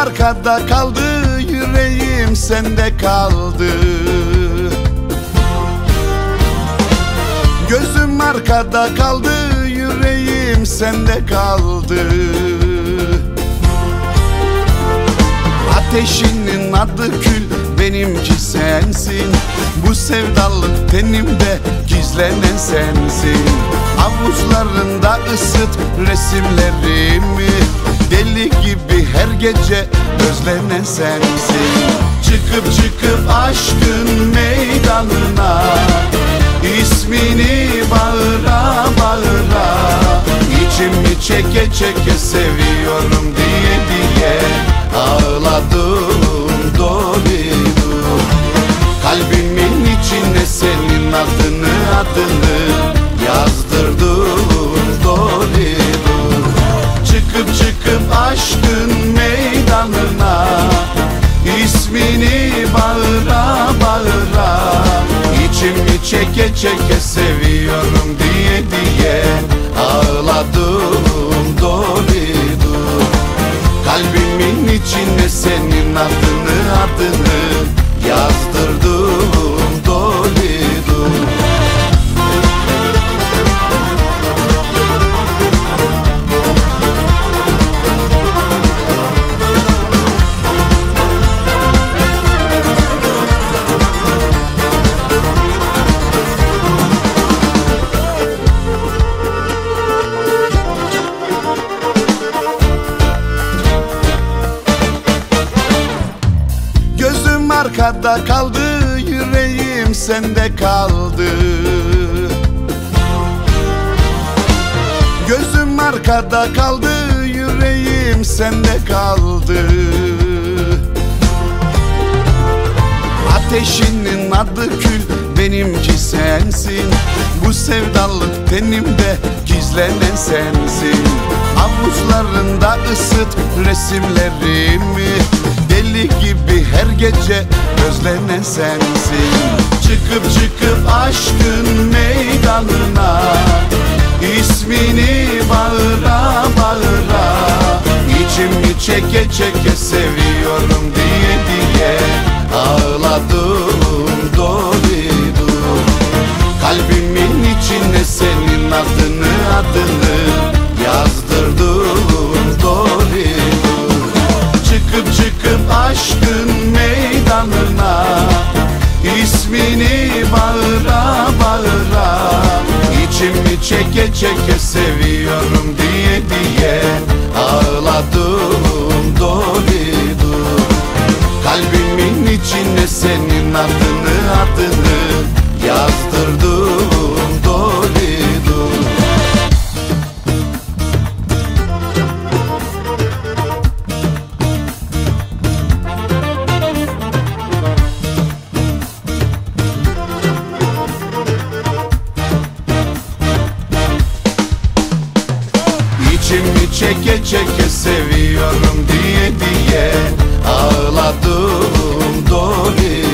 arkada kaldı yüreğim sende kaldı. Gözüm arkada kaldı yüreğim sende kaldı. Ateşinin adı kül benimki sensin. Bu sevdalık tenimde gizlenen sensin. Avuçlarında ısıt resimlerimi gece özlenen sensin. Çıkıp çıkıp aşkın meydanına İsmini bağıra bağıra İçimi çeke çeke seviyorum diye diye Ağladım dolidu Kalbimin içine senin adını adını Yazdırdım dolidu Çıkıp çıkıp aşkın çeke çeke seviyorum diye diye Ağladım dolidu Kalbimin içine senin adını adını arkada kaldı yüreğim sende kaldı. Gözüm arkada kaldı yüreğim sende kaldı. Ateşinin adı kül benimki sensin. Bu sevdalık tenimde gizlenen sensin. Avuçlarında ısıt resimlerimi her gece özlenen sensin. Çıkıp çıkıp aşkın meydanına. İsmini bağıra bağıra. İçimi çeke çeke seviyorum diye diye Ağladım çeke çeke seviyorum diye diye Ağladım dolidu Kalbimin içine senin adını adını Yazdırdım içimi çeke çeke seviyorum diye diye ağladım Doris